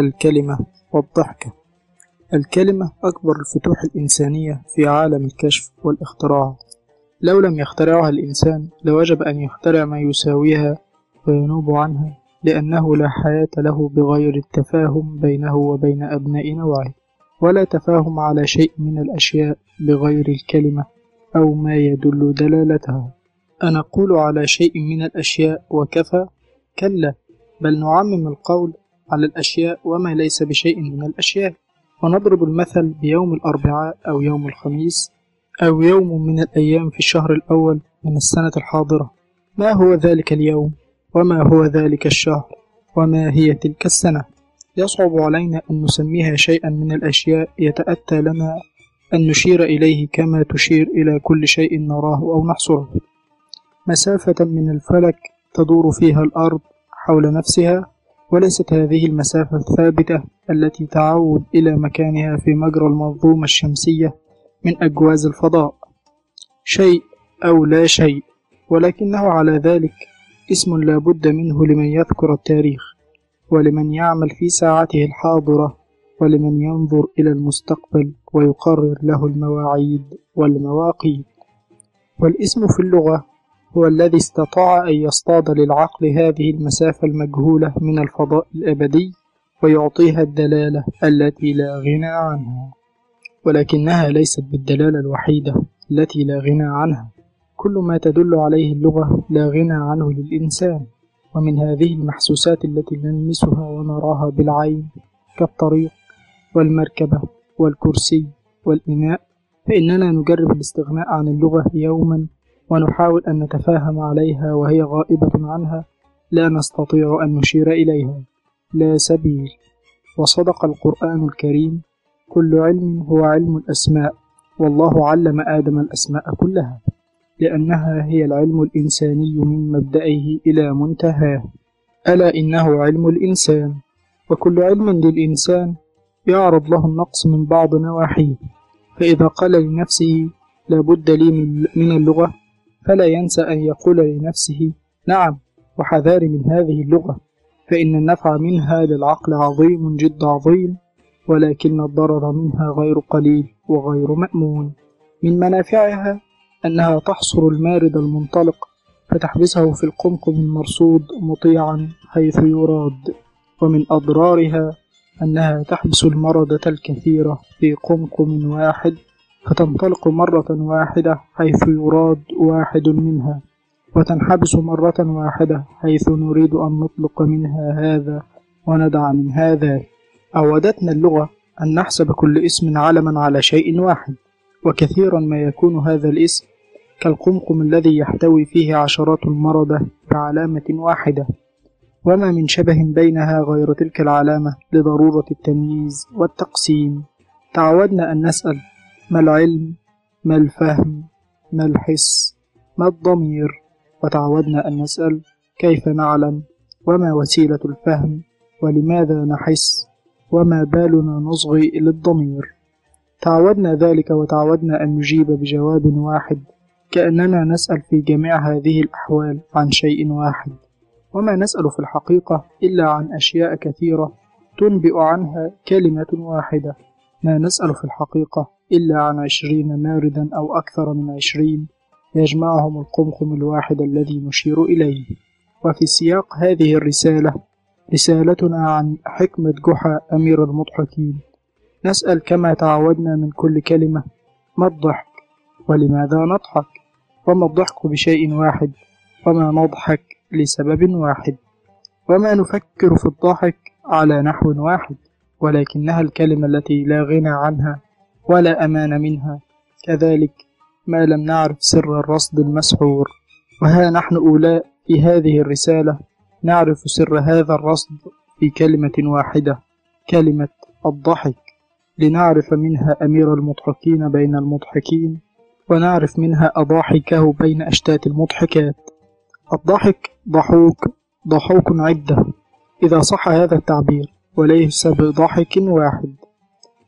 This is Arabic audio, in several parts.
الكلمة والضحكة. الكلمة أكبر الفتوح الإنسانية في عالم الكشف والاختراع. لو لم يخترعها الإنسان لوجب أن يخترع ما يساويها وينوب عنها لأنه لا حياة له بغير التفاهم بينه وبين أبناء نوعه. ولا تفاهم على شيء من الأشياء بغير الكلمة أو ما يدل دلالتها. أنقول على شيء من الأشياء وكفى. كلا بل نعمم القول على الأشياء وما ليس بشيء من الأشياء. ونضرب المثل بيوم الأربعاء أو يوم الخميس أو يوم من الأيام في الشهر الأول من السنة الحاضرة. ما هو ذلك اليوم؟ وما هو ذلك الشهر؟ وما هي تلك السنة؟ يصعب علينا أن نسميها شيئا من الأشياء يتأتى لنا أن نشير إليه كما تشير إلى كل شيء نراه أو نحصره. مسافة من الفلك تدور فيها الأرض حول نفسها وليست هذه المسافة الثابتة التي تعود إلى مكانها في مجرى المنظومة الشمسية من أجواز الفضاء. شيء أو لا شيء ولكنه على ذلك اسم لا بد منه لمن يذكر التاريخ ولمن يعمل في ساعته الحاضرة ولمن ينظر إلى المستقبل ويقرر له المواعيد والمواقيت. والاسم في اللغة هو الذي استطاع أن يصطاد للعقل هذه المسافة المجهولة من الفضاء الأبدي ويعطيها الدلالة التي لا غنى عنها ولكنها ليست بالدلالة الوحيدة التي لا غنى عنها. كل ما تدل عليه اللغة لا غنى عنه للإنسان ومن هذه المحسوسات التي نلمسها ونراها بالعين كالطريق والمركبة والكرسي والإناء فإننا نجرب الاستغناء عن اللغة يوما ونحاول أن نتفاهم عليها وهي غائبة عنها لا نستطيع أن نشير إليها. لا سبيل. وصدق القرآن الكريم كل علم هو علم الأسماء والله علم آدم الأسماء كلها لأنها هي العلم الإنساني من مبدئه إلى منتهاه. ألا إنه علم الإنسان؟ وكل علم للإنسان يعرض له النقص من بعض نواحيه. فإذا قال لنفسه لا بد لي من اللغة فلا ينسى أن يقول لنفسه نعم وحذار من هذه اللغة فإن النفع منها للعقل عظيم جد عظيم ولكن الضرر منها غير قليل وغير مأمون. من منافعها أنها تحصر المارد المنطلق فتحبسه في القمقم المرصود مطيعا حيث يراد ومن أضرارها أنها تحبس المردة الكثيرة في قمقم واحد فتنطلق مرة واحدة حيث يراد واحد منها وتنحبس مرة واحدة حيث نريد أن نطلق منها هذا وندع من هذا. أودتنا اللغة أن نحسب كل اسم علما على شيء واحد وكثيرا ما يكون هذا الاسم كالقمقم الذي يحتوي فيه عشرات المردة بعلامة واحدة. وما من شبه بينها غير تلك العلامة لضرورة التمييز والتقسيم. تعودنا أن نسأل ما العلم ما الفهم ما الحس ما الضمير؟ وتعودنا أن نسأل كيف نعلم؟ وما وسيلة الفهم؟ ولماذا نحس؟ وما بالنا نصغي إلى الضمير؟ تعودنا ذلك وتعودنا أن نجيب بجواب واحد كأننا نسأل في جميع هذه الأحوال عن شيء واحد. وما نسأل في الحقيقة إلا عن أشياء كثيرة تنبئ عنها كلمة واحدة. ما نسأل في الحقيقة إلا عن عشرين ماردا أو أكثر من عشرين يجمعهم القمقم الواحد الذي نشير إليه. وفي سياق هذه الرسالة رسالتنا عن حكمة جحا أمير المضحكين. نسأل كما تعودنا من كل كلمة ما الضحك؟ ولماذا نضحك؟ وما الضحك بشيء واحد؟ وما نضحك لسبب واحد؟ وما نفكر في الضحك على نحو واحد؟ ولكنها الكلمة التي لا غنى عنها. ولا أمان منها. كذلك ما لم نعرف سر الرصد المسحور. وها نحن أولاء في هذه الرسالة. نعرف سر هذا الرصد في كلمة واحدة كلمة الضحك. لنعرف منها أمير المضحكين بين المضحكين ونعرف منها أضاحكه بين أشتات المضحكات. الضحك ضحوك ضحوك عدة. إذا صح هذا التعبير وليس بضحك واحد.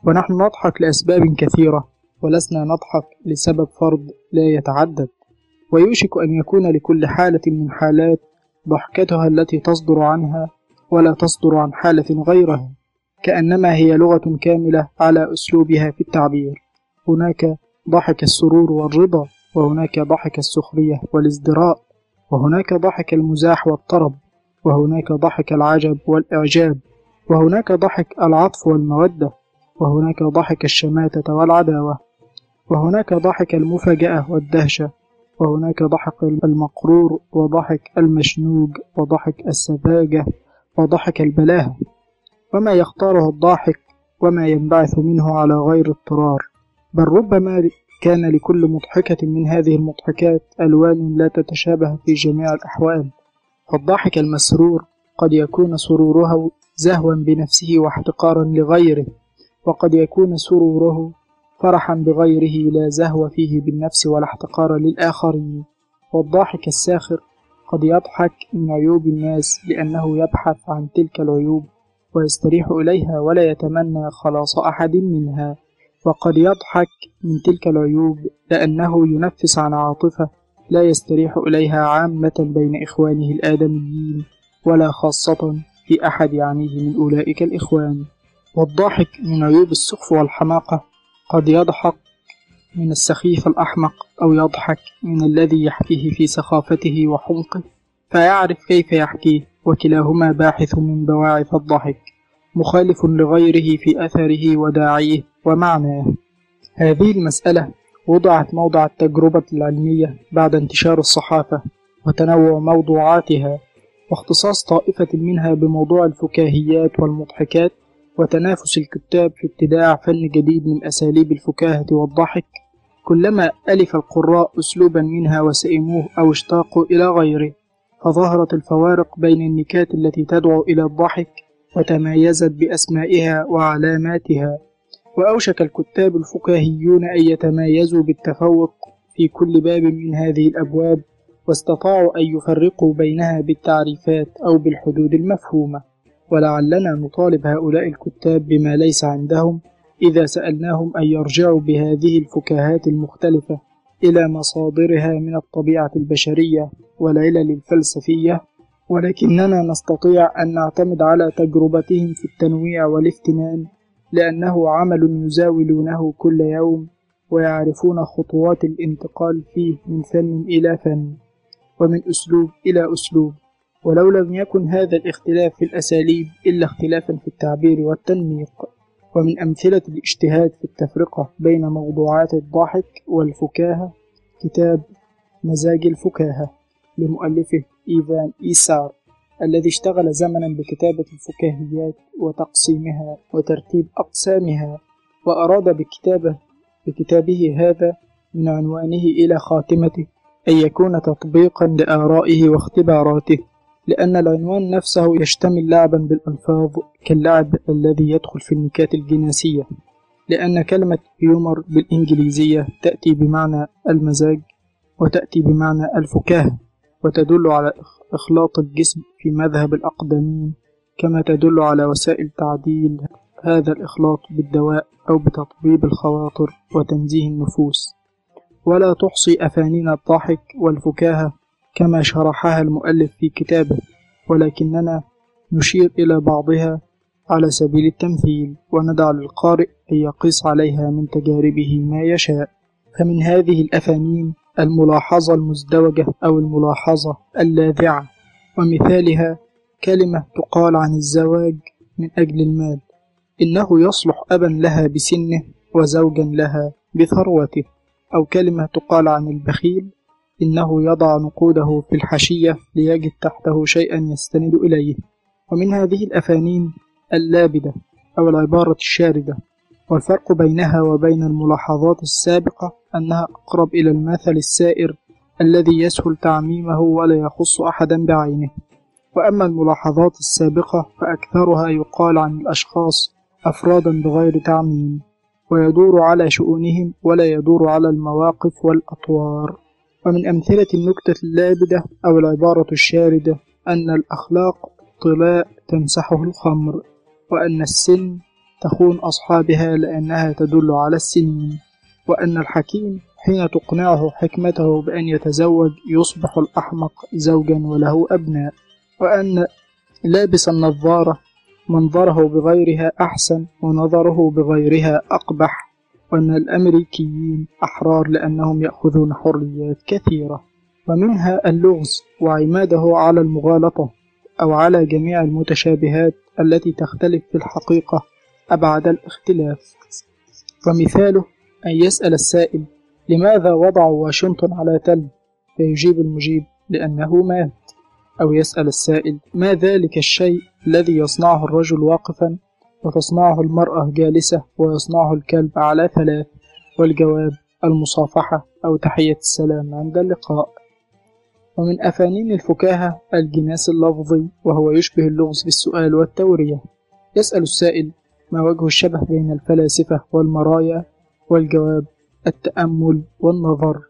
ونحن نضحك لأسباب كثيرة ولسنا نضحك لسبب فرد لا يتعدد. ويوشك أن يكون لكل حالة من حالات ضحكتها التي تصدر عنها ولا تصدر عن حالة غيرها كأنما هي لغة كاملة على أسلوبها في التعبير. هناك ضحك السرور والرضا وهناك ضحك السخرية والازدراء وهناك ضحك المزاح والطرب وهناك ضحك العجب والإعجاب وهناك ضحك العطف والمودة. وهناك ضحك الشماتة والعداوة وهناك ضحك المفاجأة والدهشة وهناك ضحك المقرور وضحك المشنوج وضحك السذاجة وضحك البلاهة وما يختاره الضاحك وما ينبعث منه على غير اضطرار. بل ربما كان لكل مضحكة من هذه المضحكات ألوان لا تتشابه في جميع الأحوال. فالضاحك المسرور قد يكون سروره زهوا بنفسه واحتقارا لغيره. وقد يكون سروره فرحا بغيره لا زهو فيه بالنفس ولا احتقار للآخرين. والضاحك الساخر قد يضحك من عيوب الناس لأنه يبحث عن تلك العيوب ويستريح إليها ولا يتمنى خلاص أحد منها. وقد يضحك من تلك العيوب لأنه ينفس عن عاطفة لا يستريح إليها عامة بين إخوانه الآدميين ولا خاصة في أحد يعنيه من أولئك الإخوان. والضاحك من عيوب السخف والحماقة قد يضحك من السخيف الأحمق أو يضحك من الذي يحكيه في سخافته وحمقه فيعرف كيف يحكيه وكلاهما باحث من بواعث الضحك مخالف لغيره في أثره وداعيه ومعناه. هذه المسألة وضعت موضع التجربة العلمية بعد انتشار الصحافة وتنوع موضوعاتها واختصاص طائفة منها بموضوع الفكاهيات والمضحكات وتنافس الكتاب في ابتداع فن جديد من أساليب الفكاهة والضحك. كلما ألف القراء أسلوبا منها وسئموه أو اشتاقوا إلى غيره فظهرت الفوارق بين النكات التي تدعو إلى الضحك وتمايزت بأسمائها وعلاماتها. وأوشك الكتاب الفكاهيون أن يتمايزوا بالتفوق في كل باب من هذه الأبواب واستطاعوا أن يفرقوا بينها بالتعريفات أو بالحدود المفهومة. ولعلنا نطالب هؤلاء الكتاب بما ليس عندهم إذا سألناهم أن يرجعوا بهذه الفكاهات المختلفة إلى مصادرها من الطبيعة البشرية والعلل الفلسفية ولكننا نستطيع أن نعتمد على تجربتهم في التنويع والافتنان لأنه عمل يزاولونه كل يوم ويعرفون خطوات الانتقال فيه من فن إلى فن ومن أسلوب إلى أسلوب. ولو لم يكن هذا الاختلاف في الأساليب إلا اختلافا في التعبير والتنميق ومن أمثلة الاجتهاد في التفرقة بين موضوعات الضحك والفكاهة كتاب مزاج الفكاهة لمؤلفه إيفان إيسار الذي اشتغل زمنا بكتابة الفكاهيات وتقسيمها وترتيب أقسامها وأراد بكتابة بكتابه هذا من عنوانه إلى خاتمته أن يكون تطبيقا لآرائه واختباراته. لأن العنوان نفسه يشتمل لعبا بالألفاظ كاللعب الذي يدخل في النكات الجناسية لأن كلمة هيومر بالإنجليزية تأتي بمعنى المزاج وتأتي بمعنى الفكاهة وتدل على إخلاط الجسم في مذهب الأقدمين كما تدل على وسائل تعديل هذا الإخلاط بالدواء أو بتطبيب الخواطر وتنزيه النفوس. ولا تحصي أفانين الضحك والفكاهة كما شرحها المؤلف في كتابه ولكننا نشير إلى بعضها على سبيل التمثيل وندع للقارئ أن يقيس عليها من تجاربه ما يشاء. فمن هذه الأفانين الملاحظة المزدوجة أو الملاحظة اللاذعة. ومثالها كلمة تقال عن الزواج من أجل المال. إنه يصلح أبا لها بسنه وزوجا لها بثروته. أو كلمة تقال عن البخيل إنه يضع نقوده في الحشية ليجد تحته شيئا يستند إليه. ومن هذه الأفانين اللابدة أو العبارة الشاردة والفرق بينها وبين الملاحظات السابقة أنها أقرب إلى المثل السائر الذي يسهل تعميمه ولا يخص أحدا بعينه. وأما الملاحظات السابقة فأكثرها يقال عن الأشخاص أفرادا بغير تعميم ويدور على شؤونهم ولا يدور على المواقف والأطوار. ومن أمثلة النكتة اللابدة أو العبارة الشاردة أن الأخلاق طلاء تمسحه الخمر وأن السن تخون أصحابها لأنها تدل على السنين وأن الحكيم حين تقنعه حكمته بأن يتزوج يصبح الأحمق زوجا وله أبناء وأن لابس النظارة منظره بغيرها أحسن ونظره بغيرها أقبح. وأن الأمريكيين أحرار لأنهم يأخذون حريات كثيرة. ومنها اللغز وعماده على المغالطة أو على جميع المتشابهات التي تختلف في الحقيقة أبعد الاختلاف. ومثاله أن يسأل السائل لماذا وضعوا واشنطن على تل؟ فيجيب المجيب لأنه مات. أو يسأل السائل ما ذلك الشيء الذي يصنعه الرجل واقفا؟ وتصنعه المرأة جالسة ويصنعه الكلب على ثلاث والجواب المصافحة أو تحية السلام عند اللقاء. ومن أفانين الفكاهة الجناس اللفظي وهو يشبه اللغز بالسؤال والتورية. يسأل السائل ما وجه الشبه بين الفلاسفة والمرايا؟ والجواب التأمل والنظر.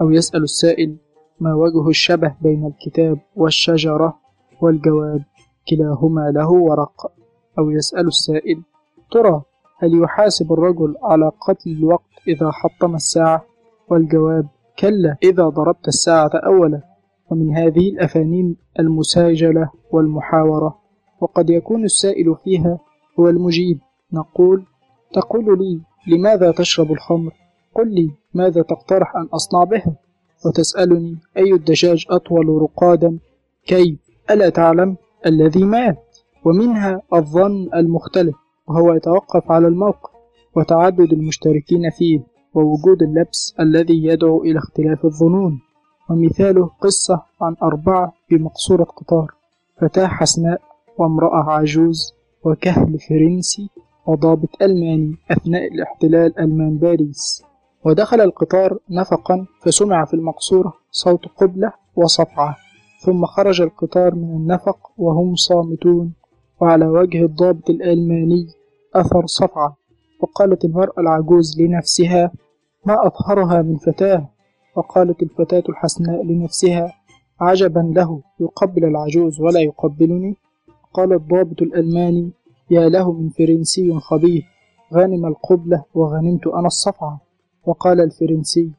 أو يسأل السائل ما وجه الشبه بين الكتاب والشجرة؟ والجواب كلاهما له ورق. أو يسأل السائل ترى هل يحاسب الرجل على قتل الوقت إذا حطم الساعة؟ والجواب كلا إذا ضربت الساعة أولا. ومن هذه الأفانين المساجلة والمحاورة. وقد يكون السائل فيها هو المجيب. نقول تقول لي لماذا تشرب الخمر؟ قل لي ماذا تقترح أن أصنع بها وتسألني أي الدجاج أطول رقادا؟ كيف؟ ألا تعلم؟ الذي مات ومنها الظن المختلف وهو يتوقف على الموقف وتعدد المشتركين فيه ووجود اللبس الذي يدعو إلى اختلاف الظنون. ومثاله قصة عن أربعة بمقصورة قطار فتاة حسناء وامرأة عجوز وكهل فرنسي وضابط ألماني أثناء الاحتلال ألمان باريس. ودخل القطار نفقا فسمع في المقصورة صوت قبلة وصفعة ثم خرج القطار من النفق وهم صامتون. وعلى وجه الضابط الألماني أثر صفعة وقالت المرأة العجوز لنفسها ما أطهرها من فتاة؟ وقالت الفتاة الحسناء لنفسها عجبا له يقبل العجوز ولا يقبلني؟ قال الضابط الألماني يا له من فرنسي خبيث غنم القبلة وغنمت أنا الصفعة. وقال الفرنسي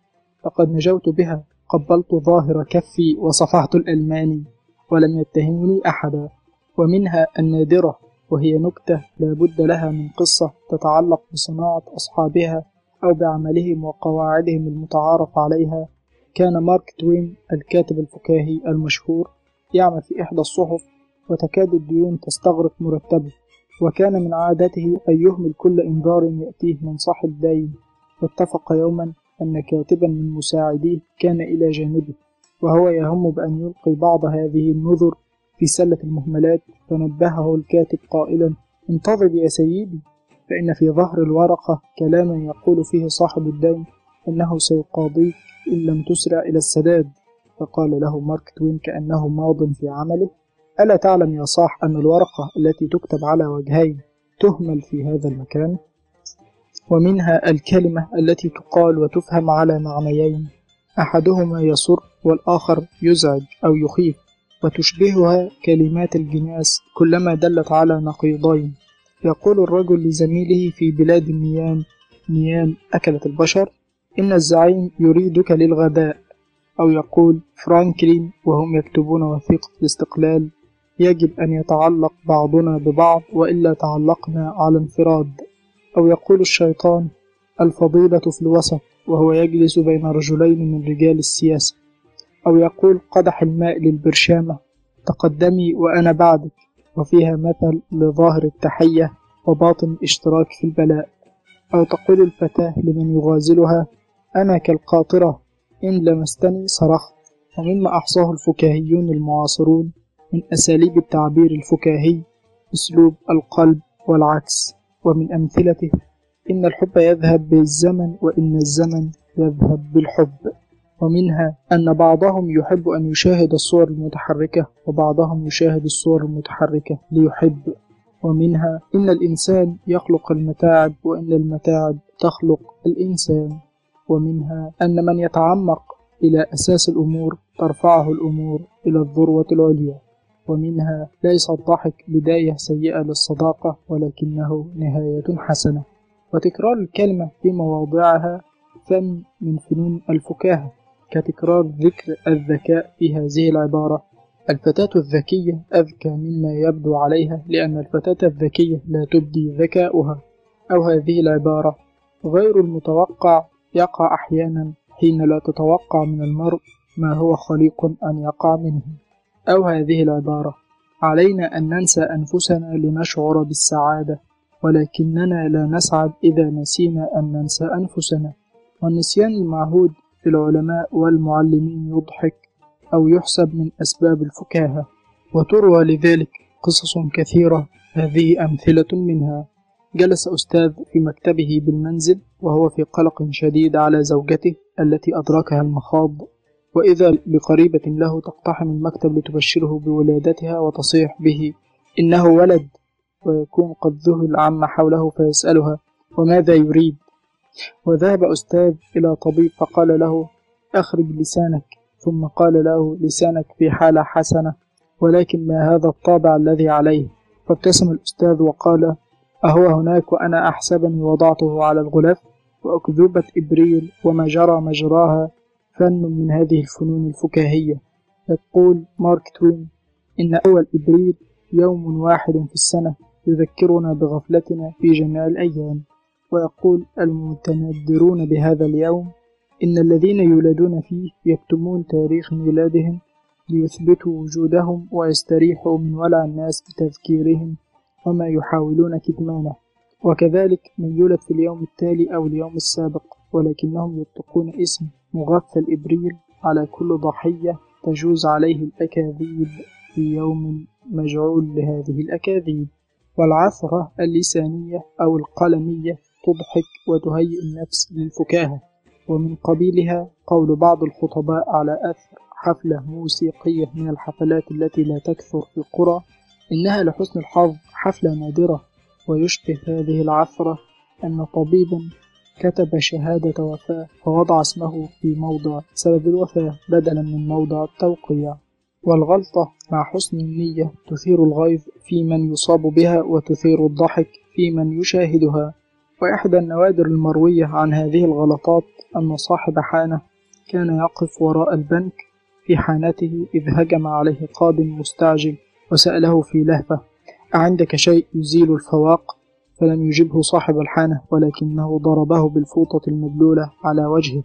لقد نجوت بها قبلت ظاهر كفي وصفحت الألماني ولم يتهمني أحدا. ومنها النادرة وهي نكتة لا بد لها من قصة تتعلق بصناعة أصحابها أو بعملهم وقواعدهم المتعارف عليها. كان مارك توين الكاتب الفكاهي المشهور يعمل في إحدى الصحف وتكاد الديون تستغرق مرتبه وكان من عادته أن يهمل كل إنذار يأتيه من صاحب دين واتفق يوما أن كاتبا من مساعديه كان إلى جانبه وهو يهم بأن يلقي بعض هذه النذر في سلة المهملات فنبهه الكاتب قائلا انتظر يا سيدي فإن في ظهر الورقة كلاما يقول فيه صاحب الدين أنه سيقاضيك إن لم تسرع إلى السداد. فقال له مارك توين كأنه ماض في عمله ألا تعلم يا صاح أن الورقة التي تكتب على وجهين تهمل في هذا المكان؟ ومنها الكلمة التي تقال وتفهم على معنيين أحدهما يسر والآخر يزعج أو يخيف. وتشبهها كلمات الجناس كلما دلت على نقيضين. يقول الرجل لزميله في بلاد النيام نيام أكلت البشر إن الزعيم يريدك للغداء. أو يقول فرانكلين وهم يكتبون وثيقة الاستقلال يجب أن يتعلق بعضنا ببعض وإلا تعلقنا على انفراد. أو يقول الشيطان الفضيلة في الوسط وهو يجلس بين رجلين من رجال السياسة. أو يقول قدح الماء للبرشامة تقدمي وأنا بعدك وفيها مثل لظاهر التحية وباطن الاشتراك في البلاء. أو تقول الفتاة لمن يغازلها أنا كالقاطرة إن لمستني صرخت. ومما أحصاه الفكاهيون المعاصرون من أساليب التعبير الفكاهي أسلوب القلب والعكس. ومن أمثلته إن الحب يذهب بالزمن وإن الزمن يذهب بالحب. ومنها أن بعضهم يحب أن يشاهد الصور المتحركة وبعضهم يشاهد الصور المتحركة ليحب. ومنها إن الإنسان يخلق المتاعب وإن المتاعب تخلق الإنسان. ومنها أن من يتعمق إلى أساس الأمور ترفعه الأمور إلى الذروة العليا. ومنها ليس الضحك بداية سيئة للصداقة ولكنه نهاية حسنة. وتكرار الكلمة في مواضعها فن من فنون الفكاهة. كتكرار ذكر الذكاء في هذه العبارة. الفتاة الذكية أذكى مما يبدو عليها لأن الفتاة الذكية لا تبدي ذكاؤها. أو هذه العبارة غير المتوقع يقع أحيانا حين لا تتوقع من المرء ما هو خليق أن يقع منه. أو هذه العبارة علينا أن ننسى أنفسنا لنشعر بالسعادة ولكننا لا نسعد إذا نسينا أن ننسى أنفسنا. والنسيان المعهود العلماء والمعلمين يضحك أو يحسب من أسباب الفكاهة. وتروى لذلك قصص كثيرة. هذه أمثلة منها. جلس أستاذ في مكتبه بالمنزل وهو في قلق شديد على زوجته التي أدركها المخاض. وإذا بقريبة له تقتحم المكتب لتبشره بولادتها وتصيح به. إنه ولد ويكون قد ذهل عما حوله فيسألها وماذا يريد؟ وذهب أستاذ إلى طبيب فقال له أخرج لسانك. ثم قال له لسانك في حالة حسنة ولكن ما هذا الطابع الذي عليه؟ فابتسم الأستاذ وقال أهو هناك وأنا أحسبني وضعته على الغلاف وأكذوبة إبريل وما جرى مجراها فن من هذه الفنون الفكاهية. يقول مارك توين إن أول إبريل يوم واحد في السنة يذكرنا بغفلتنا في جميع الأيام. ويقول المتندرون بهذا اليوم إن الذين يولدون فيه يكتمون تاريخ ميلادهم ليثبتوا وجودهم ويستريحوا من ولع الناس بتذكيرهم وما يحاولون كتمانه. وكذلك من يولد في اليوم التالي أو اليوم السابق ولكنهم يطلقون اسم مغفل إبريل على كل ضحية تجوز عليه الأكاذيب في يوم مجعول لهذه الأكاذيب. والعثرة اللسانية أو القلمية تضحك وتهيئ النفس للفكاهة. ومن قبيلها قول بعض الخطباء على أثر حفلة موسيقية من الحفلات التي لا تكثر في القرى إنها لحسن الحظ حفلة نادرة. ويشبه هذه العثرة أن طبيبا كتب شهادة وفاة فوضع اسمه في موضع سبب الوفاة بدلا من موضع التوقيع. والغلطة مع حسن النية تثير الغيظ في من يصاب بها وتثير الضحك في من يشاهدها. وإحدى النوادر المروية عن هذه الغلطات أن صاحب حانة كان يقف وراء البنك في حانته إذ هجم عليه قادم مستعجل وسأله في لهفة أعندك شيء يزيل الفواق؟ فلم يجبه صاحب الحانة ولكنه ضربه بالفوطة المبلولة على وجهه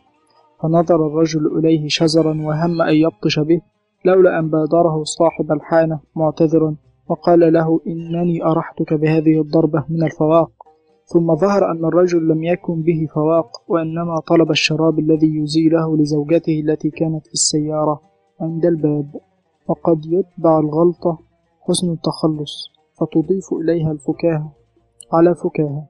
فنظر الرجل إليه شزرا وهم أن يبطش به لولا أن بادره صاحب الحانة معتذرا وقال له إنني أرحتك بهذه الضربة من الفواق ثم ظهر أن الرجل لم يكن به فواق وإنما طلب الشراب الذي يزيله لزوجته التي كانت في السيارة عند الباب. وقد يتبع الغلطة حسن التخلص فتضيف إليها الفكاهة. على فكاهة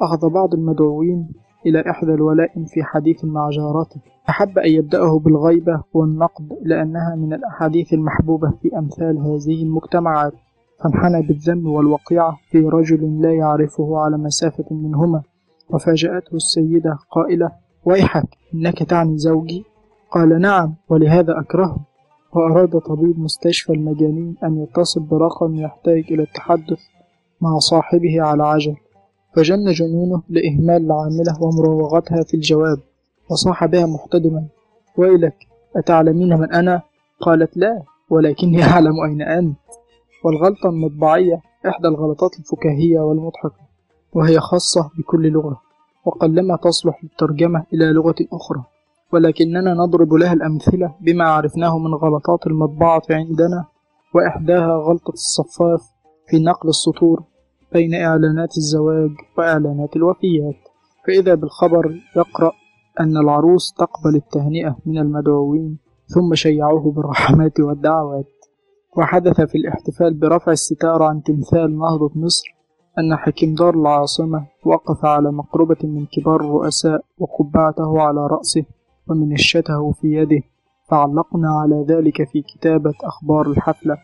أخذ بعض المدعوين إلى إحدى الولائم في حديث مع جارته. أحب أن يبدأه بالغيبة والنقد لأنها من الأحاديث المحبوبة في أمثال هذه المجتمعات. فانحنى بالذم والوقيعة في رجل لا يعرفه على مسافة منهما وفاجأته السيدة قائلة ويحك إنك تعني زوجي؟ قال نعم ولهذا أكرهه. وأراد طبيب مستشفى المجانين أن يتصل برقم يحتاج إلى التحدث مع صاحبه على عجل. فجن جنونه لإهمال العاملة ومراوغتها في الجواب وصاح بها محتدما ويلك أتعلمين من أنا؟ قالت لا ولكني أعلم أين أنت. والغلطة المطبعية إحدى الغلطات الفكاهية والمضحكة وهي خاصة بكل لغة وقلما تصلح للترجمة إلى لغة أخرى. ولكننا نضرب لها الأمثلة بما عرفناه من غلطات المطبعة عندنا وإحداها غلطة الصفاف في نقل السطور بين إعلانات الزواج وإعلانات الوفيات. فإذا بالخبر يقرأ أن العروس تقبل التهنئة من المدعوين ثم شيعوه بالرحمات والدعوات. وحدث في الاحتفال برفع الستار عن تمثال نهضة مصر أن حكيم دار العاصمة وقف على مقربة من كبار الرؤساء وقبعته على رأسه ومنشته في يده. فعلقنا على ذلك في كتابة أخبار الحفلة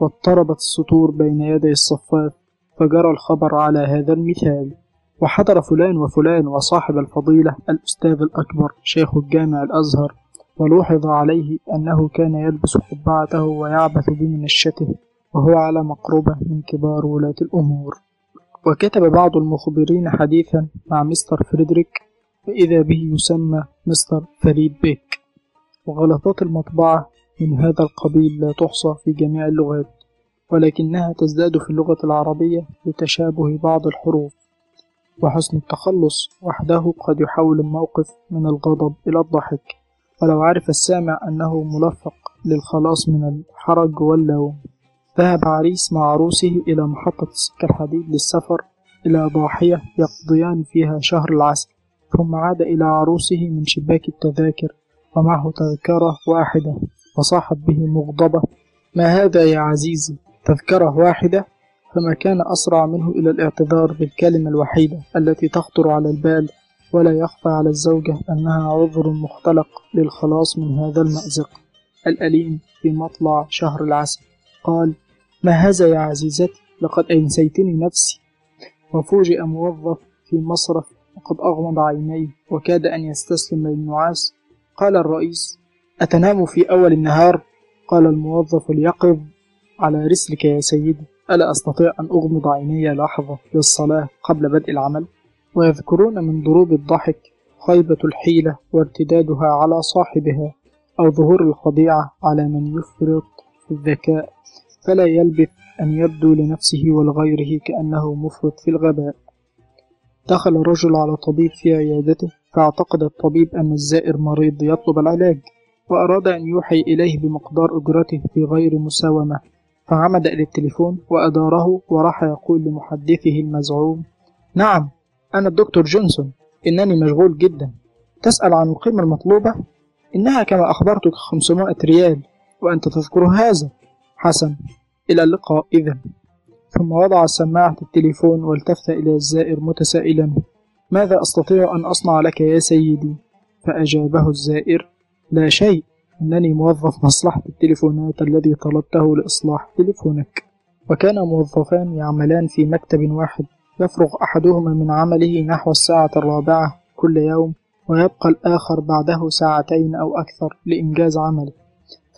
واضطربت السطور بين يدي الصفاف فجرى الخبر على هذا المثال. وحضر فلان وفلان وصاحب الفضيلة الأستاذ الأكبر شيخ الجامع الأزهر ولوحظ عليه أنه كان يلبس قبعته ويعبث بمنشته وهو على مقربة من كبار ولاة الأمور. وكتب بعض المخبرين حديثا مع مستر فريدريك فإذا به يسمى مستر فريد بيك. وغلطات المطبعة من هذا القبيل لا تحصى في جميع اللغات ولكنها تزداد في اللغة العربية لتشابه بعض الحروف. وحسن التخلص وحده قد يحول الموقف من الغضب إلى الضحك. ولو عرف السامع أنه ملفق للخلاص من الحرج واللوم ذهب عريس مع عروسه إلى محطة السكة الحديد للسفر إلى ضاحية يقضيان فيها شهر العسل ثم عاد إلى عروسه من شباك التذاكر ومعه تذكرة واحدة وصاحت به مغضبة ما هذا يا عزيزي؟ تذكرة واحدة؟ فما كان أسرع منه إلى الاعتذار بالكلمة الوحيدة التي تخطر على البال ولا يخفى على الزوجة أنها عذر مختلق للخلاص من هذا المأزق الأليم في مطلع شهر العسل قال ما هذا يا عزيزتي لقد أنسيتني نفسي وفوجئ موظف في مصرف وقد أغمض عينيه وكاد أن يستسلم للنعاس قال الرئيس أتنام في أول النهار؟ قال الموظف اليقظ على رسلك يا سيدي ألا أستطيع أن أغمض عيني لحظة للصلاة قبل بدء العمل؟ ويذكرون من ضروب الضحك خيبة الحيلة وارتدادها على صاحبها أو ظهور الخديعة على من يفرط في الذكاء. فلا يلبث أن يبدو لنفسه ولغيره كأنه مفرط في الغباء. دخل رجل على طبيب في عيادته فاعتقد الطبيب أن الزائر مريض يطلب العلاج وأراد أن يوحي إليه بمقدار أجرته بغير مساومة. فعمد إلى التليفون وأداره وراح يقول لمحدثه المزعوم نعم أنا الدكتور جونسون إنني مشغول جدا. تسأل عن القيمة المطلوبة؟ إنها كما أخبرتك 500 ريال وأنت تذكر هذا. حسن إلى اللقاء إذا ثم وضع سماعة التليفون والتفت إلى الزائر متسائلا. ماذا أستطيع أن أصنع لك يا سيدي؟ فأجابه الزائر لا شيء. إنني موظف مصلحة التليفونات الذي طلبته لإصلاح تليفونك. وكان موظفان يعملان في مكتب واحد. يفرغ أحدهما من عمله نحو الساعة الرابعة كل يوم ويبقى الآخر بعده ساعتين أو أكثر لإنجاز عمله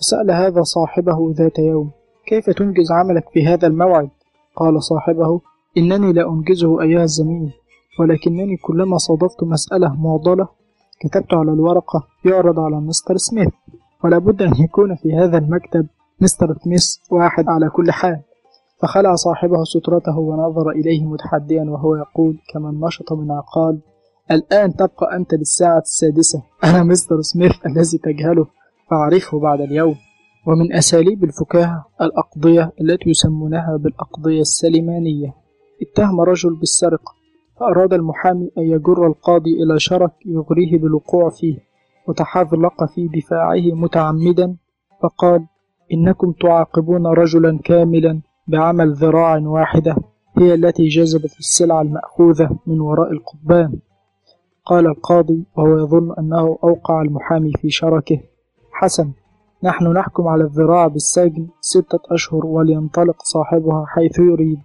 فسأل هذا صاحبه ذات يوم كيف تنجز عملك في هذا الموعد؟ قال صاحبه إنني لا أنجزه أيها الزميل ولكنني كلما صادفت مسألة معضلة كتبت على الورقة يعرض على مستر سميث ولا بد أن يكون في هذا المكتب مستر سميث واحد على كل حال فخلع صاحبه سترته ونظر إليه متحديا وهو يقول كمن نشط من عقال الآن تبقى أنت للساعة السادسة. أنا مستر سميث الذي تجهله. فأعرفه بعد اليوم. ومن أساليب الفكاهة الأقضية التي يسمونها بالأقضية السليمانية. اتهم رجل بالسرقة. فأراد المحامي أن يجر القاضي إلى شرك يغريه بالوقوع فيه. وتحذلق في دفاعه متعمدا. فقال إنكم تعاقبون رجلا كاملا. بعمل ذراع واحدة هي التي جذبت السلعة المأخوذة من وراء القضبان. قال القاضي وهو يظن أنه أوقع المحامي في شركه. حسن نحن نحكم على الذراع بالسجن ستة أشهر ولينطلق صاحبها حيث يريد.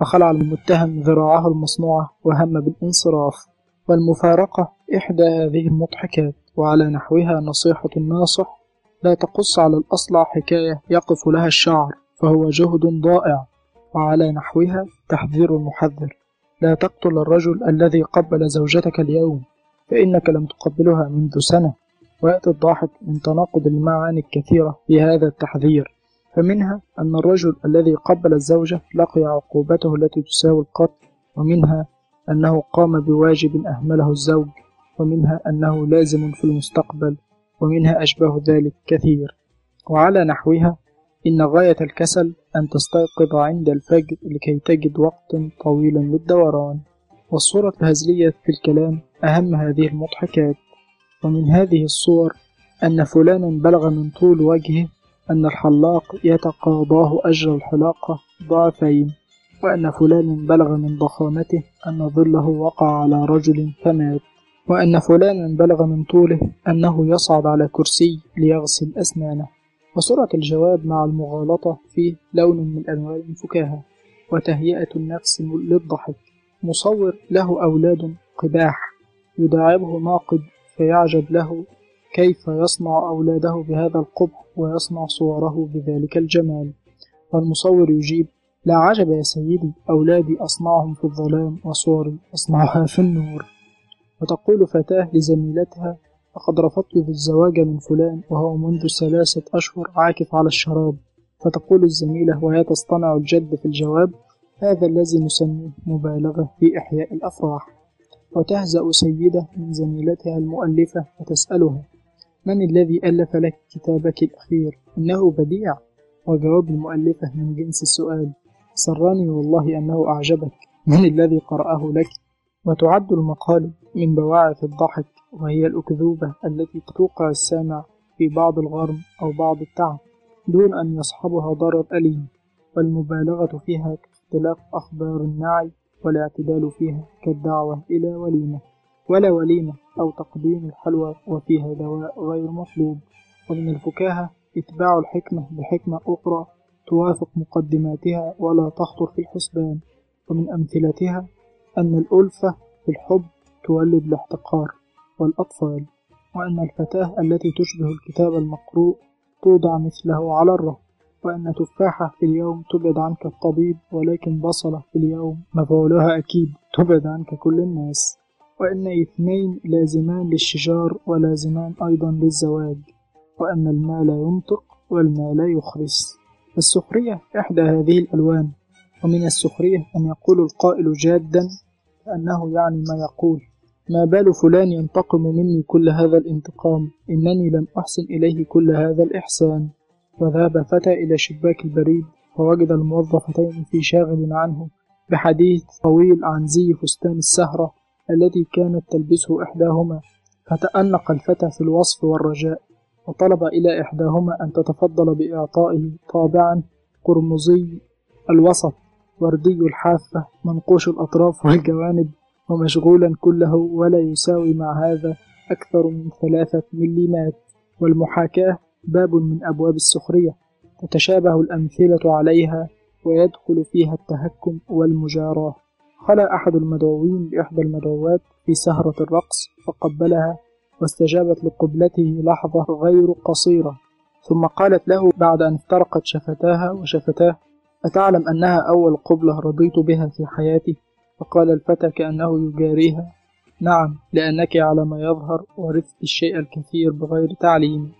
فخلع المتهم ذراعه المصنوعة وهم بالانصراف. والمفارقة إحدى هذه المضحكات وعلى نحوها نصيحة الناصح لا تقص على الأصلع حكاية يقف لها الشعر. فهو جهد ضائع وعلى نحوها تحذير المحذر لا تقتل الرجل الذي قبل زوجتك اليوم فإنك لم تقبلها منذ سنة. ويأتي الضاحك من تناقض المعاني الكثيرة في هذا التحذير فمنها أن الرجل الذي قبل الزوجة لقي عقوبته التي تساوي القتل ومنها أنه قام بواجب أهمله الزوج ومنها أنه لازم في المستقبل ومنها أشباه ذلك كثير. وعلى نحوها إن غاية الكسل أن تستيقظ عند الفجر لكي تجد وقتا طويلا للدوران. والصورة الهزلية في الكلام أهم هذه المضحكات. ومن هذه الصور أن فلانا بلغ من طول وجهه أن الحلاق يتقاضاه أجر الحلاقة ضعفين وأن فلانا بلغ من ضخامته أن ظله وقع على رجل فمات وأن فلانا بلغ من طوله أنه يصعد على كرسي ليغسل أسنانه. وسرعة الجواب مع المغالطة فيه لون من أنواع الفكاهة وتهيئة النفس للضحك. مصور له أولاد قباح يداعبه ناقد فيعجب له كيف يصنع أولاده بهذا القبح ويصنع صوره بذلك الجمال. والمصور يجيب لا عجب يا سيدي أولادي أصنعهم في الظلام وصوري أصنعها في النور. وتقول فتاة لزميلتها لقد رفضت الزواج من فلان وهو منذ ثلاثة أشهر عاكف على الشراب. فتقول الزميلة وهي تصطنع الجد في الجواب هذا الذي نسميه مبالغة في إحياء الأفراح. وتهزأ سيدة من زميلتها المؤلفة وتسألها من الذي ألف لك كتابك الأخير؟ إنه بديع. وجواب المؤلفة من جنس السؤال سرني والله أنه أعجبك. من الذي قرأه لك؟ وتعد المقالب من بواعث الضحك وهي الأكذوبة التي توقع السامع في بعض الغرم أو بعض التعب دون أن يصحبها ضرر أليم. والمبالغة فيها كاختلاق أخبار النعي والاعتدال فيها كالدعوة إلى وليمة. ولا وليمة أو تقديم الحلوى وفيها دواء غير مطلوب. ومن الفكاهة إتباع الحكمة بحكمة أخرى توافق مقدماتها ولا تخطر في الحسبان ومن أمثلتها أن الألفة في الحب تولد الاحتقار والأطفال وأن الفتاة التي تشبه الكتاب المقروء توضع مثله على الرف وأن تفاحة في اليوم تبعد عنك الطبيب ولكن بصلة في اليوم مفعولها أكيد تبعد عنك كل الناس وأن اثنين لازمان للشجار ولازمان أيضا للزواج وأن المال ينطق والمال يخرس. السخرية إحدى هذه الألوان. ومن السخرية أن يقول القائل جادا كأنه يعني ما يقول. ما بال فلان ينتقم مني كل هذا الانتقام؟ إنني لم أحسن إليه كل هذا الإحسان. وذهب فتى إلى شباك البريد فوجد الموظفتين في شاغل عنه بحديث طويل عن زي فستان السهرة التي كانت تلبسه إحداهما. فتأنق الفتى في الوصف والرجاء وطلب إلى إحداهما أن تتفضل بإعطائه طابعا قرمزي الوسط. وردي الحافة منقوش الأطراف والجوانب ومشغولا كله ولا يساوي مع هذا أكثر من ثلاثة مليمات. والمحاكاة باب من أبواب السخرية. تتشابه الأمثلة عليها ويدخل فيها التهكم والمجاراة. خلا أحد المدعوين بإحدى المدعوات في سهرة الرقص فقبلها واستجابت لقبلته لحظة غير قصيرة. ثم قالت له بعد أن افترقت شفتاها وشفتاه أتعلم أنها أول قبلة رضيت بها في حياتي؟ فقال الفتى كأنه يجاريها. نعم لأنك على ما يظهر ورثت الشيء الكثير بغير تعليم.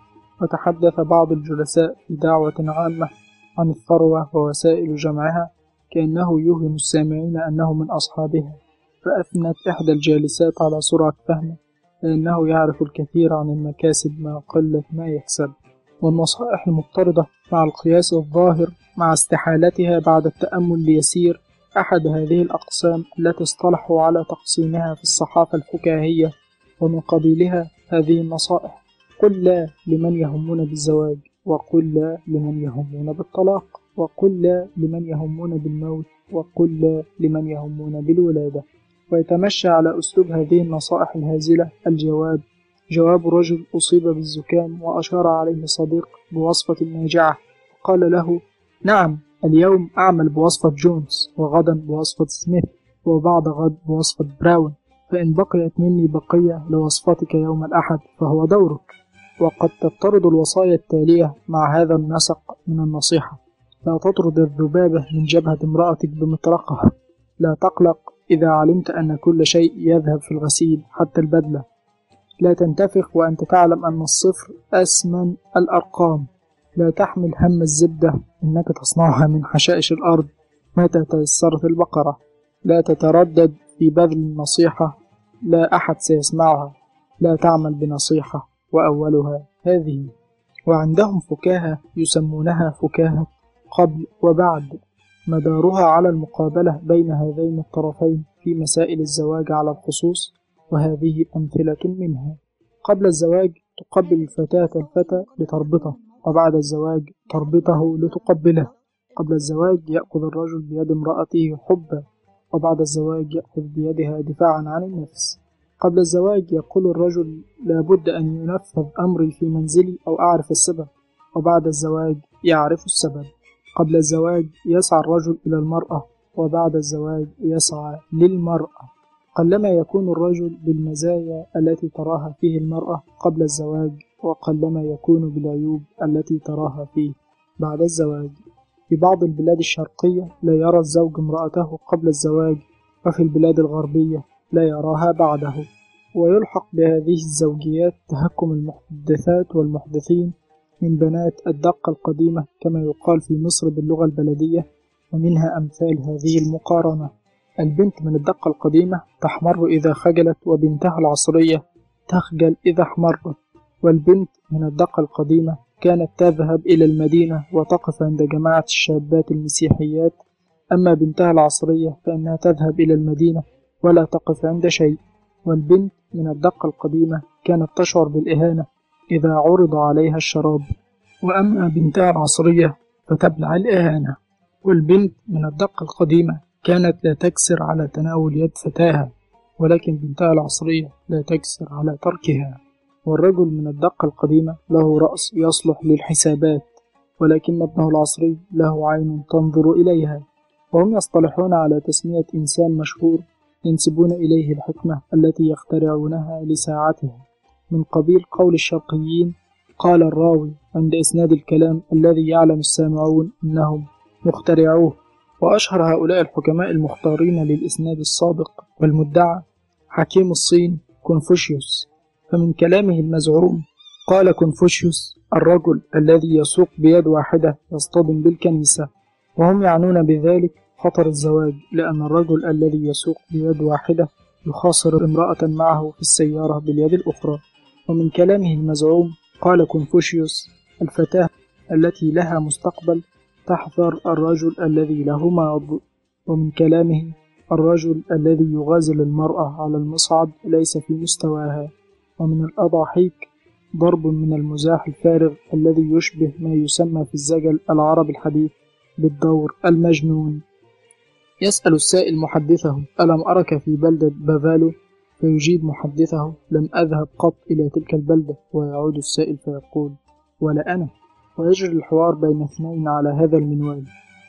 وتحدث بعض الجلساء في دعوة عامة عن الثروة ووسائل جمعها كأنه يوهم السامعين أنه من أصحابها. فأثنت إحدى الجالسات على سرعة فهمه لأنه يعرف الكثير عن المكاسب مع قلة ما يكسب. والنصائح المضطردة مع القياس الظاهر مع استحالتها بعد التأمل اليسير أحد هذه الأقسام التي اصطلحوا على تقسيمها في الصحافة الفكاهية ومن قبيلها هذه النصائح قل لا لمن يهمون بالزواج وقل لا لمن يهمون بالطلاق وقل لا لمن يهمون بالموت وقل لا لمن يهمون بالولادة. ويتمشى على أسلوب هذه النصائح الهازلة الجواب جواب رجل أصيب بالزكام وأشار عليه صديق بوصفة ناجعة قال له نعم اليوم أعمل بوصفة جونز وغدا بوصفة سميث وبعد غد بوصفة براون. فإن بقيت مني بقية لوصفتك يوم الأحد فهو دورك. وقد تطرد الوصايا التالية مع هذا النسق من النصيحة. لا تطرد الذبابة من جبهة امرأتك بمطرقها لا تقلق إذا علمت أن كل شيء يذهب في الغسيل حتى البدلة. لا تنتفخ وأنت تعلم أن الصفر أسمن الأرقام. لا تحمل هم الزبدة إنك تصنعها من حشائش الأرض متى تيسرت البقرة. لا تتردد في بذل النصيحة لا أحد سيسمعها لا تعمل بنصيحة وأولها هذه. وعندهم فكاهة يسمونها فكاهة قبل وبعد. مدارها على المقابلة بين هذين الطرفين في مسائل الزواج على الخصوص وهذه أمثلة منها. قبل الزواج تقبل الفتاة الفتى لتربطه. وبعد الزواج تربطه لتقبله. قبل الزواج يأخذ الرجل بيد امرأته حبا وبعد الزواج يأخذ بيدها دفاعا عن النفس. قبل الزواج يقول الرجل لابد أن ينفذ أمري في منزلي أو أعرف السبب وبعد الزواج يعرف السبب. قبل الزواج يسعى الرجل إلى المرأة وبعد الزواج يسعى للمرأة. قلما يكون الرجل بالمزايا التي تراها فيه المرأة قبل الزواج وقلما يكون بالعيوب التي تراها فيه. بعد الزواج. في بعض البلاد الشرقية لا يرى الزوج امرأته قبل الزواج وفي البلاد الغربية لا يراها بعده. ويلحق بهذه الزوجيات تهكم المحدثات والمحدثين من بنات الدقة القديمة كما يقال في مصر باللغة البلدية ومنها أمثال هذه المقارنة. البنت من الدقة القديمة تحمر إذا خجلت وبنتها العصرية تخجل إذا احمرت. والبنت من الدقة القديمة كانت تذهب إلى المدينة وتقف عند جماعة الشابات المسيحيات. أما بنتها العصرية فإنها تذهب إلى المدينة ولا تقف عند شيء. والبنت من الدقة القديمة كانت تشعر بالإهانة إذا عرض عليها الشراب. وأما بنتها العصرية فتبلع الإهانة. والبنت من الدقة القديمة كانت لا تكسر على تناول يد فتاها ولكن بنتها العصرية لا تكسر على تركها. والرجل من الدقة القديمة له رأس يصلح للحسابات ولكن ابنه العصري له عين تنظر إليها وهم يصطلحون على تسمية إنسان مشهور ينسبون إليه الحكمة التي يخترعونها لساعتها. من قبيل قول الشرقيين قال الراوي عند إسناد الكلام الذي يعلم السامعون أنهم مخترعوه وأشهر هؤلاء الحكماء المختارين للإسناد السابق والمدعى حكيم الصين كونفوشيوس. فمن كلامه المزعوم. قال كونفوشيوس الرجل الذي يسوق بيد واحدة يصطدم بالكنيسة وهم يعنون بذلك خطر الزواج لأن الرجل الذي يسوق بيد واحدة يخاصر امرأة معه في السيارة باليد الأخرى. ومن كلامه المزعوم قال كونفوشيوس الفتاة التي لها مستقبل تحذر الرجل الذي له ماض ومن كلامه الرجل الذي يغازل المرأة على المصعد ليس في مستواها. ومن الأضاحيك ضرب من المزاح الفارغ الذي يشبه ما يسمى في الزجل العربي الحديث بالدور المجنون. يسأل السائل محدثه ألم أرك في بلدة بافالو؟ فيجيب محدثه لم أذهب قط إلى تلك البلدة ويعود السائل فيقول ولا أنا. ويجري الحوار بين اثنين على هذا المنوال.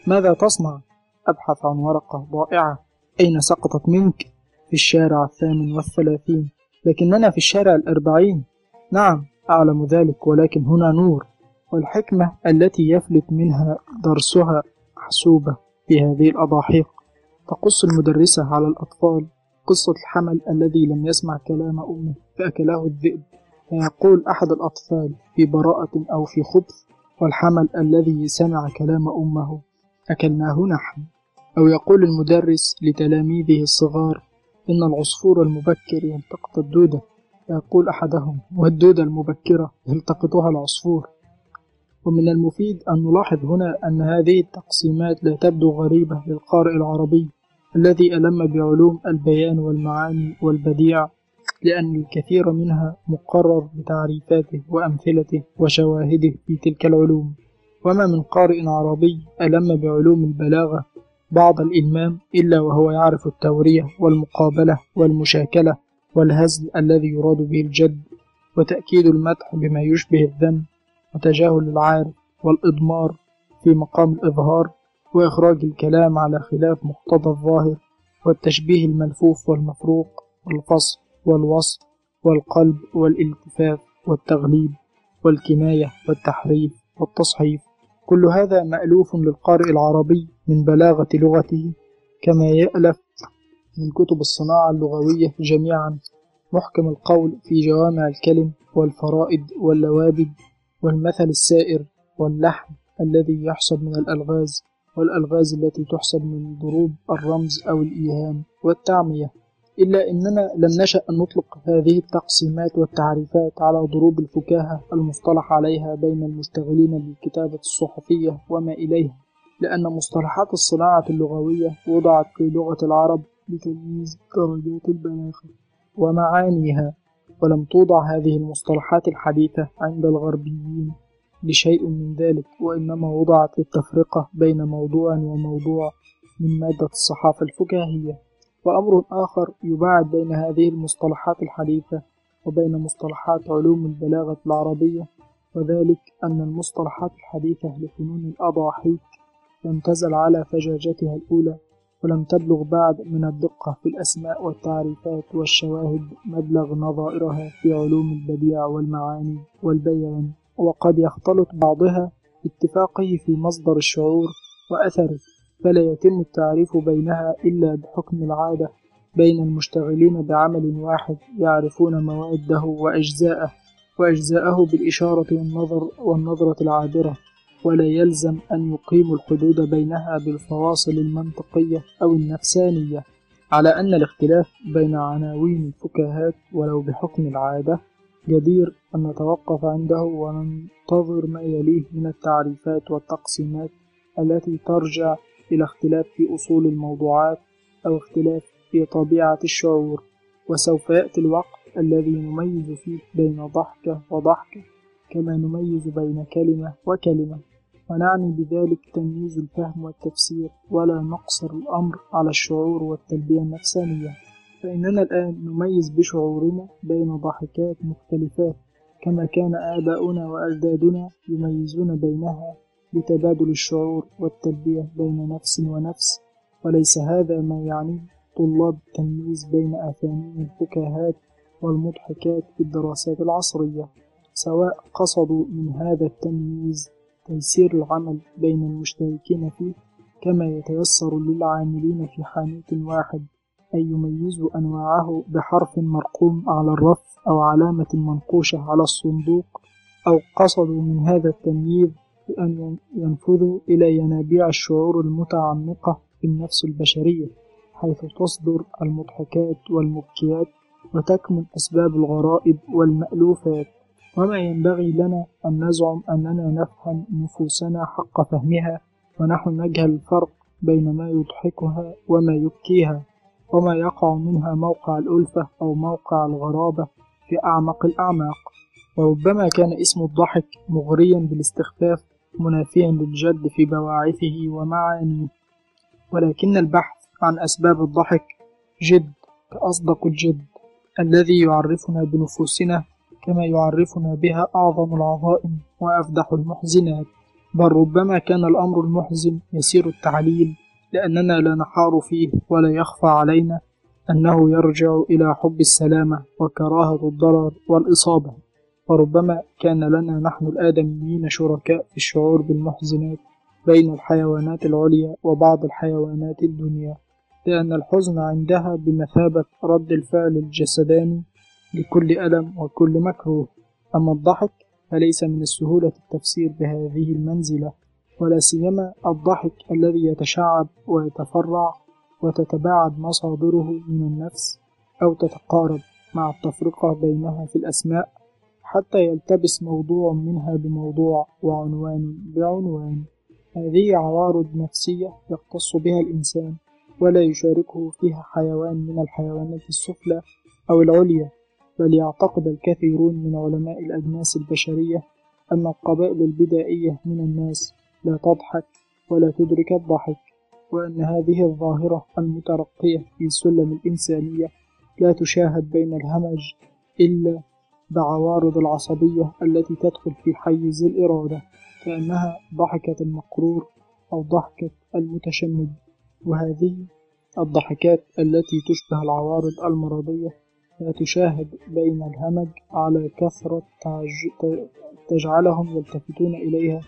ماذا تصنع؟ أبحث عن ورقة ضائعة. أين سقطت منك؟ في الشارع الثامن والثلاثين. لكننا في الشارع الأربعين. نعم أعلم ذلك ولكن هنا نور. والحكمة التي يفلت منها درسها حسوبة في هذه الأضاحيق. تقص المدرسة على الأطفال قصة الحمل الذي لم يسمع كلام أمه فأكله الذئب. فيقول أحد الأطفال في براءة أو في خبث والحمل الذي سمع كلام أمه أكلناه نحن. أو يقول المدرس لتلاميذه الصغار إن العصفور المبكر يلتقط الدودة فيقول أحدهم والدودة المبكرة؟ يلتقطها العصفور. ومن المفيد أن نلاحظ هنا أن هذه التقسيمات لا تبدو غريبة للقارئ العربي الذي ألم بعلوم البيان والمعاني والبديع لأن الكثير منها مقرر بتعريفاته وأمثلته وشواهده في تلك العلوم. وما من قارئ عربي ألم بعلوم البلاغة؟ بعض الإلمام إلا وهو يعرف التورية والمقابلة والمشاكلة والهزل الذي يراد به الجد وتأكيد المدح بما يشبه الذم وتجاهل العار والإضمار في مقام الإظهار وإخراج الكلام على خلاف مقتضى الظاهر والتشبيه الملفوف والمفروق والفصل والوصف والقلب والالتفاف والتغليب والكناية والتحريف والتصحيف كل هذا مألوف للقارئ العربي من بلاغة لغته كما يألف من كتب الصناعة اللغوية جميعا محكم القول في جوامع الكلم والفرائد واللوابد والمثل السائر واللحن الذي يحسب من الألغاز والألغاز التي تحسب من ضروب الرمز أو الإيهام والتعمية. إلا أننا لم نشأ أن نطلق هذه التقسيمات والتعريفات على ضروب الفكاهة المصطلح عليها بين المشتغلين بالكتابة الصحفية وما إليها لأن مصطلحات الصناعة اللغوية وضعت في لغة العرب لتمييز درجات البلاغة ومعانيها ولم توضع هذه المصطلحات الحديثة عند الغربيين لشيء من ذلك وإنما وضعت للتفرقة بين موضوع وموضوع من مادة الصحافة الفكاهية. وأمر آخر يباعد بين هذه المصطلحات الحديثة وبين مصطلحات علوم البلاغة العربية وذلك أن المصطلحات الحديثة لفنون الأضاحيك لم تزل على فجاجتها الأولى ولم تبلغ بعد من الدقة في الأسماء والتعريفات والشواهد مبلغ نظائرها في علوم البديع والمعاني والبيان. وقد يختلط بعضها باتفاقه في مصدر الشعور وأثره. فلا يتم التعريف بينها إلا بحكم العادة بين المشتغلين بعمل واحد يعرفون مواده وأجزاءه وأجزاءه بالإشارة والنظر والنظرة العابرة. ولا يلزم أن يقيموا الحدود بينها بالفواصل المنطقية أو النفسانية. على أن الاختلاف بين عناوين الفكاهات ولو بحكم العادة جدير أن نتوقف عنده وننتظر ما يليه من التعريفات والتقسيمات التي ترجع إلى اختلاف في أصول الموضوعات أو اختلاف في طبيعة الشعور وسوف يأتي الوقت الذي نميز فيه بين ضحكة وضحكة كما نميز بين كلمة وكلمة. ونعني بذلك تمييز الفهم والتفسير ولا نقصر الأمر على الشعور والتلبية النفسانية. فإننا الآن نميز بشعورنا بين ضحكات مختلفات كما كان آباؤنا وأجدادنا يميزون بينها بتبادل الشعور والتلبية بين نفس ونفس وليس هذا ما يعنيه طلاب التمييز بين أفانين الفكاهات والمضحكات في الدراسات العصرية سواء قصدوا من هذا التمييز تيسير العمل بين المشتركين فيه كما يتيسر للعاملين في حانوت واحد أن يميزوا أنواعه بحرف مرقوم على الرف أو علامة منقوشة على الصندوق أو قصدوا من هذا التمييز بأن ينفذوا إلى ينابيع الشعور المتعمقة في النفس البشرية حيث تصدر المضحكات والمبكيات وتكمن أسباب الغرائب والمألوفات. وما ينبغي لنا أن نزعم أننا نفهم نفوسنا حق فهمها ونحن نجهل الفرق بين ما يضحكها وما يبكيها وما يقع منها موقع الألفة أو موقع الغرابة في أعمق الأعماق. وربما كان اسم الضحك مغريا بالاستخفاف منافيا للجد في بواعثه ومعانيه ولكن البحث عن أسباب الضحك جد كأصدق الجد الذي يعرفنا بنفوسنا كما يعرفنا بها أعظم العظائم وأفدح المحزنات. بل ربما كان الأمر المحزن يسير التعليل لأننا لا نحار فيه ولا يخفى علينا أنه يرجع إلى حب السلامة وكراهة الضرر والإصابة. وربما كان لنا نحن الآدميين شركاء في الشعور بالمحزنات بين الحيوانات العليا وبعض الحيوانات الدنيا لأن الحزن عندها بمثابة رد الفعل الجسداني لكل ألم وكل مكروه. أما الضحك فليس من السهولة التفسير بهذه المنزلة ولا سيما الضحك الذي يتشعب ويتفرع وتتباعد مصادره من النفس أو تتقارب مع التفرقة بينها في الأسماء. حتى يلتبس موضوع منها بموضوع وعنوان بعنوان. هذه عوارض نفسية يختص بها الإنسان ولا يشاركه فيها حيوان من الحيوانات السفلى أو العليا بل يعتقد الكثيرون من علماء الأجناس البشرية أن القبائل البدائية من الناس لا تضحك ولا تدرك الضحك وأن هذه الظاهرة المترقية في سلم الإنسانية لا تشاهد بين الهمج إلا بعوارض العصبية التي تدخل في حيز الإرادة كأنها ضحكة المقرور أو ضحكة المتشنج. وهذه الضحكات التي تشبه العوارض المرضية لا تشاهد بين الهمج على كثرة تجعلهم يلتفتون إليها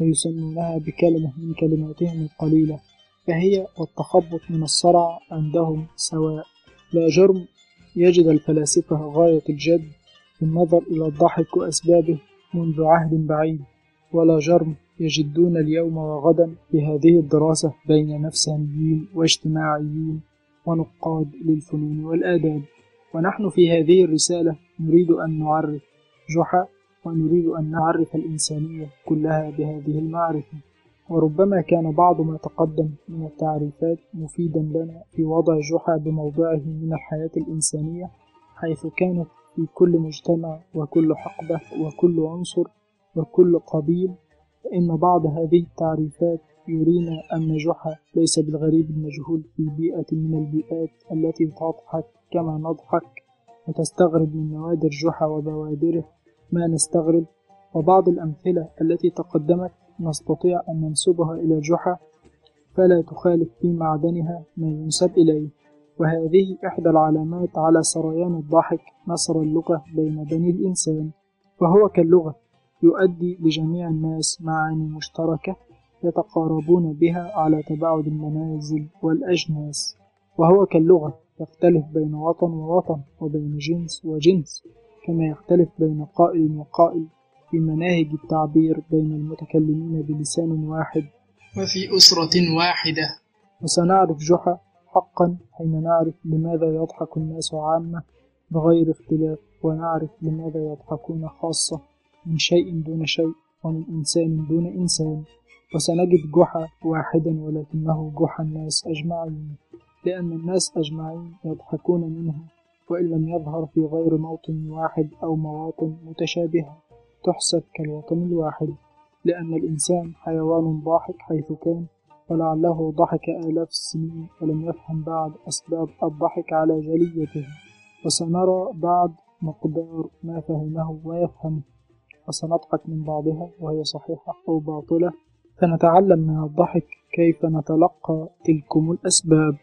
ويسمونها بكلمة من كلماتهم القليلة فهي والتخبط من الصرع عندهم سواء. لا جرم يجد الفلاسفة غاية الجد النظر إلى الضحك وأسبابه منذ عهد بعيد ولا جرم يجدون اليوم وغدا في هذه الدراسة بين نفسانيين واجتماعيين ونقاد للفنون والآداب. ونحن في هذه الرسالة نريد أن نعرف جحا ونريد أن نعرف الإنسانية كلها بهذه المعرفة. وربما كان بعض ما تقدم من التعريفات مفيدا لنا في وضع جحا بموضعه من الحياة الإنسانية حيث كانت في كل مجتمع وكل حقبة وكل عنصر وكل قبيل فإن بعض هذه التعريفات يرينا أن جحا ليس بالغريب المجهول في بيئة من البيئات التي تضحك كما نضحك وتستغرب من نوادر جحا وبوادره ما نستغرب وبعض الأمثلة التي تقدمت نستطيع أن ننسبها إلى جحا فلا تخالف في معدنها ما ينسب إليه. وهذه إحدى العلامات على سريان الضحك نصر اللغة بين بني الإنسان وهو كاللغة يؤدي لجميع الناس معاني مشتركة يتقاربون بها على تباعد المنازل والأجناس وهو كاللغة يختلف بين وطن ووطن وبين جنس وجنس كما يختلف بين قائل وقائل في مناهج التعبير بين المتكلمين بلسان واحد. وفي أسرة واحدة. وسنعرف جحا حقا حين نعرف لماذا يضحك الناس عامة بغير اختلاف ونعرف لماذا يضحكون خاصة. من شيء دون شيء ومن إنسان دون إنسان. وسنجد جحا واحدا ولكنه جحا الناس أجمعين. لأن الناس أجمعين يضحكون منه وإن لم يظهر في غير موطن واحد أو مواطن متشابهة تحسب كالوطن الواحد. لأن الإنسان حيوان ضاحك حيث كان ولعله ضحك آلاف السنين ولم يفهم بعد أسباب الضحك على جليته وسنرى بعد مقدار ما فهمه ويفهمه وسنضحك من بعضها وهي صحيحة أو باطلة فنتعلم من الضحك كيف نتلقى تلكم الأسباب.